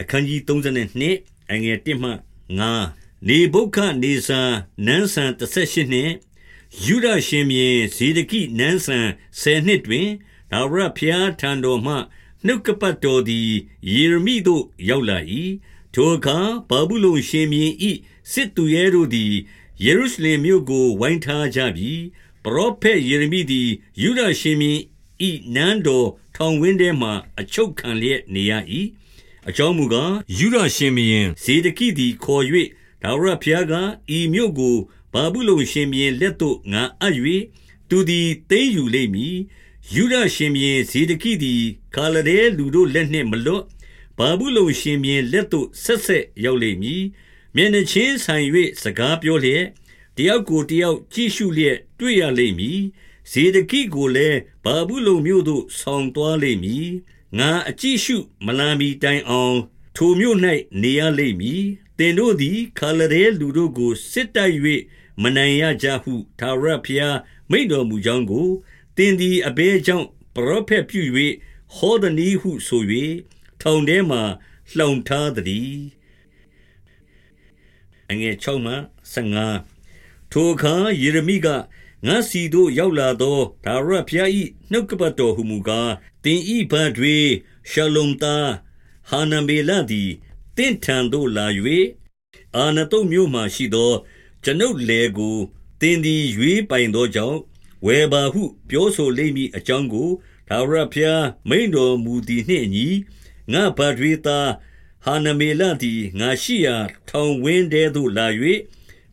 အခန်းကြီး32အငယ်1မှ9နေဘုခနေဆာနန်းဆန်38နှစ်ယူဒရှင်မြေဇေဒကိနန်းဆန်10နှစ်တွင်ဒါဝရဖျားထံတော်မှနှုတ်ကပတ်တော်သည်ယေရမိသို့ရောက်လာ၏ထိုအခါဘာဘူးလုံရှင်မြေဤစစ်သူရဲတို့သည်ယေရုရှလင်မြို့ကိုဝိုင်းထားကြပြီပရောဖက်ယေရမိသည်ယူဒရှင်မြေဤနန်းတော်ထောင်ဝင်းထဲမှအချုပ်ခံလျက်နေရ၏ အကြောင်းမူကားယူဒရှင်မင်းဇေဒကိသည်ခေါ်၍ဒါဝရဖျားကဤမြို့ကိုဘာဘူးလုံရှင်မင်းလက်သို့ငါအပ်၍သူသည်သိမ်းယူလိမ့်မည်ယူဒရှင်မင်းဇေဒကိသည်ခါလဒဲလူတို့လက်နှင့်မလွတ်ဘာဘူးလုံရှင်မင်းလက်သို့ဆက်ဆက်ရောက်လိမ့်မည်မျက်နှချင်းဆိုင်၍စကားပြောလျက်တယောက်ကိုတယောက်ကြည့်ရှုလျက်တွေ့ရလိမ့်မည်ဇေဒကိကိုလည်းဘာဘူးလုံမြို့သို့ဆောင်သွားလိမ့်မည် ငါအကြည့်ရှုမလာမီတိုင်အောင် ထိုမြို့၌နေရလိမ့်မည်တင်တို့သည်ခါလရဲလူတို့ကိုစစ်တိုက်၍မနိုင်ရကြဟုသာရဖျားမိန်တော်မူကြောင်းကိုတင်သည်အဘဲကြောင့်ပရောဖက်ပြု၍ဟောသည်နည်းဟုဆို၍ထောင်ထဲမှလှောင်ထားသည်အငယ်6မှ15ထိုအခါယေရမိကငါစီတို့ရောက်လာသောဒါရဖျား၏နှုတ်ကပတ်တော်ဟုမူကား တင်ဤဘတွေရှလုံတာဟာနမေလသည်တင့်ထံသို့လာ၍အာနတုမြို့မှရှိသောကျွန်ုပ်လေကိုတင်သည်ရွေးပိုင်သောကြောင့်ဝေဘာဟု ပြောဆိုလိမ့်မည်အကြောင်းကိုဒါဝရဖျားမိန်တော်မူသည်နှင့်အညီငါဗဒွေတာဟာနမေလသည်ငါရှိရာထောင်ဝင်းတဲသို့လာ၍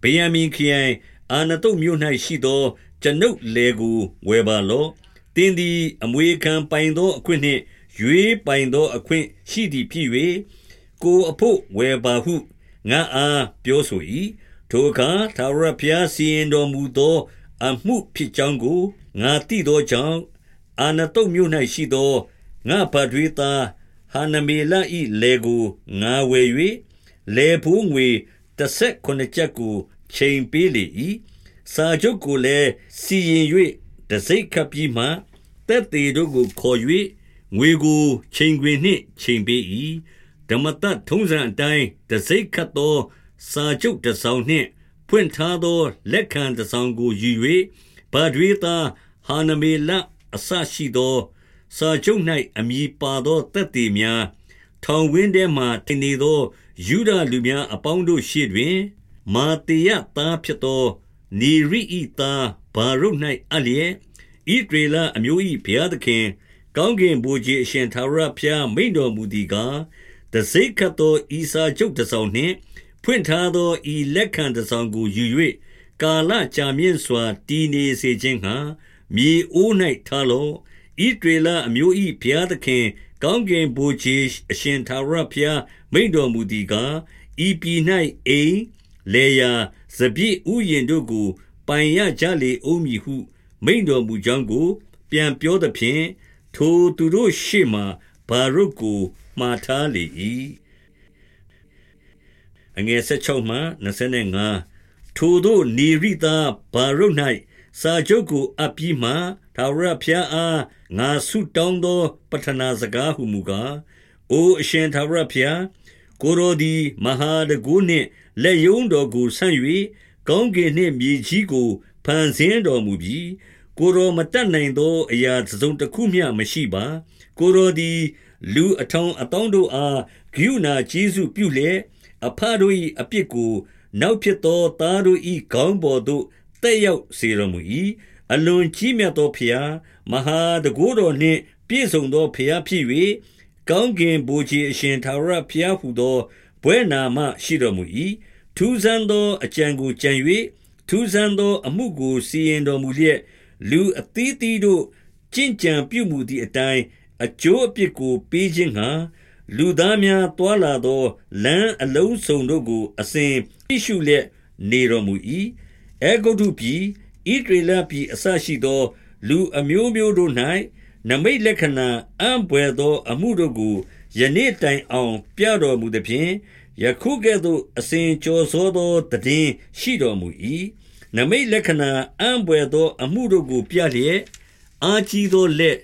ဗေယံမင်ခရိုင်အာနတုမြို့၌ရှိသောကျွန်ုပ်လေကိုဝယ်ပါလော့ တင်းသည်အမွေခံပိုင်သောအခွင့်နှင့် ရွေးပိုင်သောအခွင့်ရှိသည်ဖြစ်၍ကိုအဖို့ဝယ်ပါဟု ငါအားပြောဆို၏ထိုအခါသာရဖျားစီရင်တော်မူသော အမှုဖြစ်ကြောင်းကို ငါသိသောကြောင့် အာနတုမြို့၌ရှိသော ငါဗဒွေတာဟာနမေလဤလေကို ငါဝယ်၍လေဖို့ငွေတစ်ဆက်ခုနှစ်ချက်ကို ချိန်ပေးလေ၏စာချုပ်ကိုလည်း စီရင်၍ တစိ့ခပ်ပြီးမှတက်သေးတို့ကိုခေါ်၍ငွေကိုချိန်ခွင်နှင့်ချိန်ပေး၏ဓမ္မတထုံးစံအတိုင်းတစိ့ခတ်သော စာချုပ်တစ်စောင်နှင့် ဖွင့်ထားသော လက်ခံတစ်စောင်ကိုယူ၍ဗဒွေသာဟာနမေလအဆရှိသော စာချုပ်၌အမိပါသောတက်သေးများထောင်ဝင်းထဲမှတင်နေသောယူဒလူများအပေါင်းတို့ရှေ့တွင် မာတေယသားဖြစ်သောနေရိဤသား ဘာရုတ်၌အလျက်ဣဒေလအမျိုး၏ဘုရားသခင် ကောင်းကင်ဘုရားအရှင်သာရဖျားမိန်တော်မူသည်ကားတစိတ်ခတ်သောဤစာချုပ်တစောင်နှင့် ဖွင့်ထားသောဤလက်ခံတစောင်ကိုယူ၍ကာလကြာမြင့်စွာတည်နေစေခြင်းဟာမြေအိုး၌ထားလောဣဒေလအမျိုး၏ဘုရားသခင် ကောင်းကင်ဘုရားအရှင်သာရဖျားမိန်တော်မူသည်ကားဤပြည်၌အိမ်လေယာစပြည့်ဥယျင်တို့ကို ပိုင်ရကြလေဦးမည်ဟု မိန်တော်မူကြောင်းကို ပြန်ပြောသဖြင့်ထိုသူတို့ရှေ့မှဘာရုတ်ကိုမှားထားလေ၏အငယ်16မှ25ထိုတို့နေရိတာဘာရုတ်၌စာချုပ်ကိုအပ်ပြီးမှသာရဖျားအားငါဆုတောင်းသောပထနာစကားဟုမူကားအိုအရှင်သာရဖျားကိုရိုဒီမဟာတကူနှင့်လက်ယုံတော်ကိုဆန့်၍ ကောင်းကင်နှင့်မြေကြီးကိုဖန်ဆင်းတော်မူပြီးကိုရောမတတ်နိုင်သော အရာစုံတစ်ခုမျှမရှိပါ ကိုရောသည်လူအထောင်အတောင်းတို့အားဂိယူနာကျေးဇူးပြုလျက်အဖတို့၏အပြစ်ကို နောက်ဖြစ်သောသားတို့၏ခေါင်းပေါ်သို့တက်ရောက်စေတော်မူ၏အလွန်ကြီးမြတ်သောဖျားမဟာတကိုးတော်နှင့်ပြည့်စုံသောဖျားဖြစ်၍ကောင်းကင်ဘုရားအရှင်သာရဖျားဟုသောဘွဲ့နာမရှိတော်မူ၏ ထူးဆန်းသောအကြံကိုကြံ၍ထူးဆန်းသောအမှုကိုစီရင်တော်မူလျက်လူအသီးသီးတို့ကြင်ကြံပြုမှုသည့်အတိုင်းအကျိုးအပြစ်ကိုပေးခြင်းဟာလူသားများတွာလာသောလမ်းအလုံးစုံတို့ကိုအစဉ်ပြရှုလျက်နေတော်မူ၏အေဂုတုပြည်ဣဒရေလပြည်အစရှိသော လူအမျိုးမျိုးတို့၌နမိတ်လက္ခဏာအံပွေသော အမှုတို့ကိုယနေ့တိုင်အောင် ပြတော်မူသည်ဖြင့် ယခုကဲ့သို့အစဉ်ကြော်စောသောတည်င်းရှိတော်မူ၏နမိတ်လက္ခဏာအံပွေသော အမှုတို့ကိုပြလျက်အာကြီးသောလက်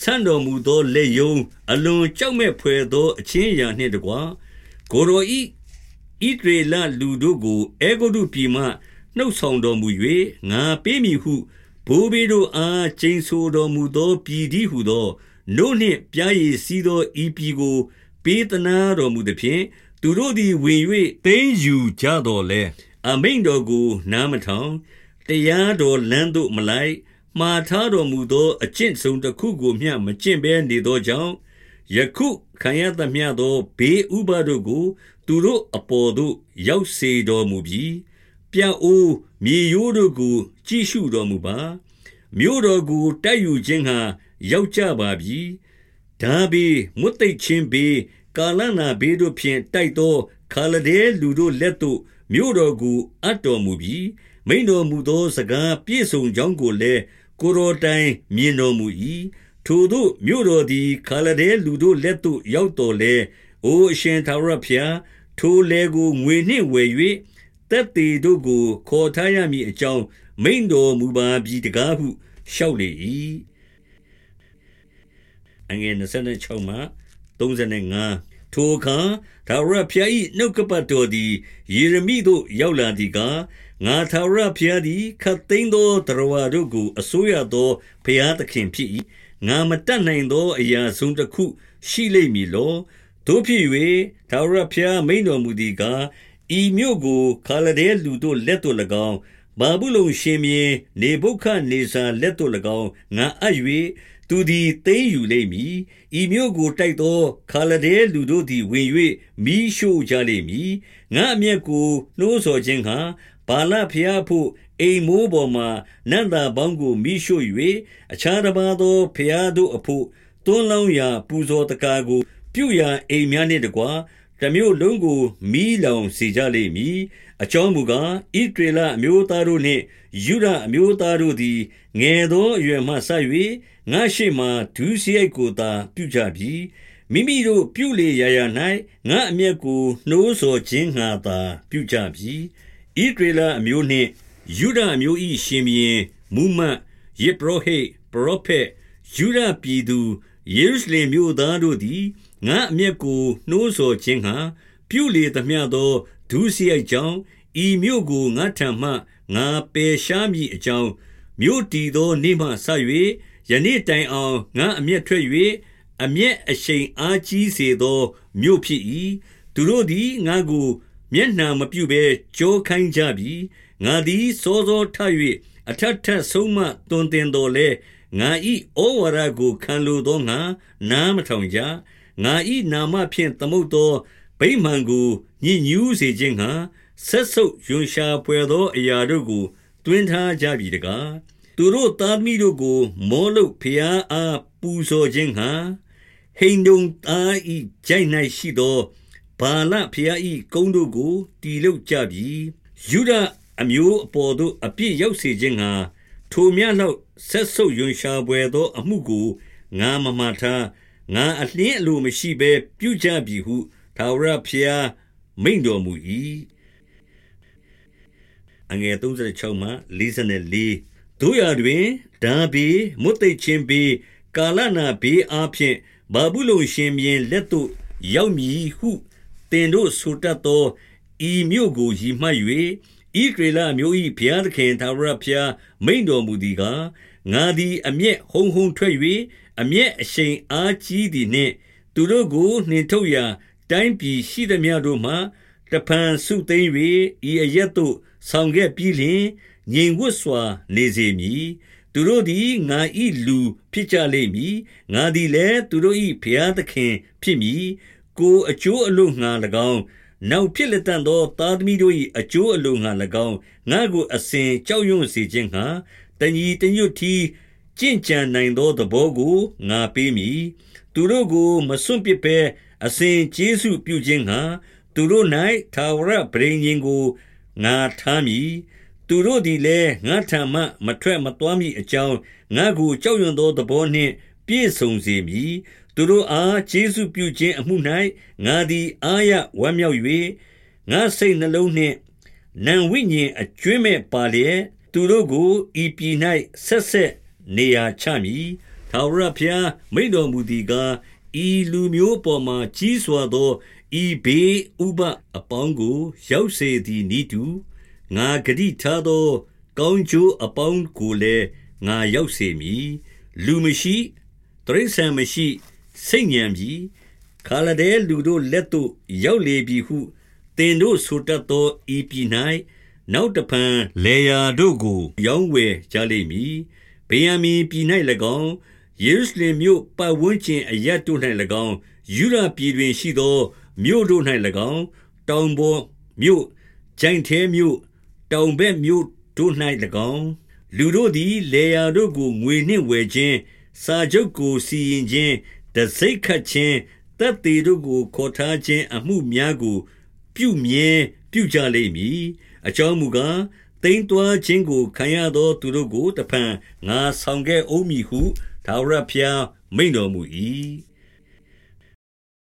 ဆန့်တော်မူသောလက်ယုံအလွန်ကြောက်မဲ့ဖွယ်သောအချင်းအရာနှင့်တကွာကိုရောဤဣဒရေလလူတို့ကိုအေဂုတုပြည်မှနှုတ်ဆောင်တော်မူ၍ငါပေးမည်ဟုဘိုးဘေးတို့အားကျိန်ဆိုတော်မူသောပြည်သည်ဟုသောနို့နှင့်ပြားရည်စီးသောဤပြည်ကို ပေးသနာတော်မူသည်ဖြင့် သူတို့သည်ဝင်၍သိမ်းယူကြတော်လဲအမိန်တော်ကိုနားမထောင်တရားတော်လမ်းသို့မလိုက်မှားထားတော်မူသောအကျင့်ဆုံးတစ်ခုကိုမျှမကျင့်ဘဲနေသောကြောင့်ယခုခံရသမျှသောဘေးဥပါတို့ကို သူတို့အပေါ်သို့ ရောက်စေတော်မူပြီးပြအိုးမြေရိုးတို့ကိုကြည့်ရှုတော်မူပါမြို့တော်ကိုတိုက်ယူခြင်းဟာရောက်ကြပါပြီဒါဘီမွတ်သိပ်ချင်းဘေး ကာလနာဘေးတို့ဖြင့် တိုက်သော ခါလဒဲလူတို့လက်သို့ မြို့တော်ကို အပ်တော်မူပြီးမိန်တော်မူသော စကားပြည့်စုံကြောင်းကိုလည်း ကိုတော်တိုင် မြင်တော်မူ၏ထိုသို့မြို့တော်သည် ခါလဒဲလူတို့လက်သို့ ရောက်တော်လဲအိုအရှင်သာရဖျား ထိုလေကို ငွေနှင့်ဝယ်၍တက်သေးတို့ကို ခေါ်ထားရမည်အကြောင်း မိန်တော်မူပါပြီတကားဟု လျှောက်လေ၏အငယ်26မှ 35ထိုအခါသာရဖျား၏နှုတ်ကပတ်တော်သည်ယေရမိသို့ရောက်လာသည်ကားငါသာရဖျားသည်ခတ်သိမ်းသောတရဝါတို့ကိုအစိုးရသောဖျားသခင်ဖြစ်၏ငါမတတ်နိုင်သောအရာဆုံးတစ်ခုရှိလိမ့်မည်လောတို့ဖြစ်၍သာရဖျားမိန်တော်မူသည်ကားဤမြို့ကိုခါလဒဲလူတို့လက်သို့၎င်းဘာဘူးလုံရှင်မြေနေဘုခနေဇာလက်သို့၎င်းငါအပ်၍ သူသည်သိမ်းယူလိမ့်မည်ဤမြို့ကိုတိုက်သောခါလဒဲလူတို့သည်ဝင်၍မိရှို့ကြလိမ့်မည်ငါအမျက်ကိုနှိုးဆော်ခြင်းဟာဘာလဖျားဖို့အိမ်မိုးပေါ်မှနန္တာပေါင်းကိုမိရှို့၍အခြားတစ်ပါးသောဖျားတို့အဖို့တွန်းလောင်းရာပူဇော်တကားကို ပြုရာအိမ်များနှင့်တကွာတမျိုးလုံးကိုမီးလောင်စေကြလိမ့်မည်အကြောင်းမူကားဣဒေလအမျိုးသားတို့နှင့်ယူဒအမျိုးသားတို့သည်ငယ်သောအရွယ်မှဆက်၍ ငါရှိမှဒုစရိုက်ကိုသာပြုကြပြီမိမိတို့ပြုလေရာရာ၌ငါအမျက်ကိုနှိုးဆော်ခြင်းငှာသာပြုကြပြီဣဒေလအမျိုးနှင့်ယူဒအမျိုး၏ရှင်ဘီရင်မူမတ်ယေဘရဟိပရောဖက်ယူဒပြည်သူယေရုရှလင်မြို့သားတို့သည်ငါအမျက်ကိုနှိုးဆော်ခြင်းဟာပြုလေသမျှသောဒုစရိုက်ကြောင့်ဤမြို့ကိုငါထံမှငါပယ်ရှားမည်အကြောင်းမြို့တည်သောနေ့မှဆ၍ ယနေ့တိုင်အောင်ငါအမျက်ထွက်၍အမျက်အရှိန်အားကြီးစေသောမြို့ဖြစ်၏သူတို့သည်ငါကိုမျက်နှာမပြုဘဲကြောခိုင်းကြပြီငါသည်စောစောထ၍အထက်ထက်ဆုံးမတွင်တင်တော်လဲငါဤဩဝါဒကိုခံလိုသောငါနားမထောင်ကြငါဤနာမဖြင့်သမုတ်သောဗိမာန်ကိုညှဉ်းညူးစေခြင်းငှာဆက်ဆုပ်ယွန်ရှာပွေသောအရာတို့ကိုတွင်ထားကြပြီတကား သူတို့သားသမီးတို့ကို မောလုတ်ဖျားအားပူဇော်ခြင်းငှာဟိန်ဒုံသားဤကြိုက်၌ရှိသောဘာလဖျားဤကုန်းတို့ကိုတီလုတ်ကြပြီယူဒအမျိုးအပေါ်သို့အပြစ်ရောက်စေခြင်းငှာထိုမြတ်လောက်ဆက်ဆုပ်ယွန်ရှာပွေသော အမှုကိုငါမမှတ်ထားငါအလင်းအလိုမရှိဘဲပြုကြပြီဟုထာဝရဘုရားမိန်တော်မူ၏အငယ်36မှ44 တို့ရတွင်ဒါဘီမုတ်သိချင်းဘီကာလနာဘီအားဖြင့်ဘာဘူးလုံရှင်မြင်လက်သို့ရောက်မည်ဟုတင်တို့ဆိုတတ်သောဤမြို့ကိုရည်မှတ်၍ဤဒေလမျိုး၏ဘုရားသခင်သာရဘုရားမိန်တော်မူသည်ကားငါသည်အမျက်ဟုံဟုံထွက်၍အမျက်အရှိန်အားကြီးသည်နှင့်သူတို့ကိုနှင်ထုတ်ရာတိုင်းပြည်ရှိသမျှတို့မှတဖန်စုသိမ့်၍ဤအရက်သို့ဆောင်ခဲ့ပြီးလျှင် ငြိမ်ဝတ်စွာနေစေမည်သူတို့သည်ငါဤလူဖြစ်ကြလိမ့်မည်ငါသည်လည်းသူတို့၏ဘုရားသခင်ဖြစ်မည်ကိုအကျိုးအလို့ငါ၎င်းနောက်ဖြစ်လက်တန်သောသားသမီးတို့၏အကျိုးအလို့ငါ၎င်းငါကိုအစဉ်ကြောက်ရွံ့စေခြင်းငှာတညီတညွတ်တီကြင်ကြံနိုင်သောသဘောကိုငါပေးမည်သူတို့ကိုမစွန့်ပစ်ဘဲအစဉ်ကျေးဇူးပြုခြင်းငှာသူတို့၌သာဝရဗြိဉ္ဉ်ကိုငါထားမည် သူတို့သည်လည်းငါထံမှမထွက်မသွားမည်အကြောင်းငါကိုကြောက်ရွံ့သောသဘောနှင့်ပြည့်စုံစေမည်သူတို့အားကျေးဇူးပြုခြင်းအမှု၌ငါသည်အာရဝမ်းမြောက်၍ငါစိတ်နှလုံးနှင့်နံဝိညာဉ်အကျွင်းမဲ့ပါလျက်သူတို့ကိုဤပြည်၌ဆက်ဆက်နေရာချမည်ထာဝရဘုရားမိန်တော်မူသည်ကားဤလူမျိုးပေါ်မှာကြီးစွာသောဤဘေးဥပအပေါင်းကို ရောက်စေသည်နိတူ ငါဂတိထားသော ကောင်းကျိုးအပေါင်းကိုလည်းငါရောက်စေမည်လူမရှိတရိษံမရှိစိတ်ညံပြီခါလဒဲလူတို့လက်သို့ရောက်လေပြီဟုသင်တို့ဆိုတတ်သောဤပြည်၌နောက်တဖန်လေယာတို့ကို ရောင်းဝယ်ကြလိမ့်မည်ဗေယံမီပြည်၌၎င်းယေရုရှလင်မြို့ပတ်ဝန်းကျင်အရပ်တို့၌၎င်းယူရပြည်တွင်ရှိသောမြို့တို့၌၎င်းတောင်ပေါ်မြို့ဂျိုင်ထဲမြို့ တောင်ဘက်မြို့တို့၌၎င်းလူတို့သည်လေယာတို့ကိုငွေနှင့်ဝယ်ခြင်းစာချုပ်ကိုစီရင်ခြင်းတစိတ်ခတ်ခြင်းတပ်သေးတို့ကိုခေါ်ထားခြင်းအမှုများကို ပြုမြဲပြုကြလိမ့်မည်အကြောင်းမူကားတိမ်တွားခြင်းကိုခံရသောသူတို့ကိုတဖန်ငါဆောင်ခဲ့အောင်မည်ဟုသာဝရဖျားမိန်တော်မူ၏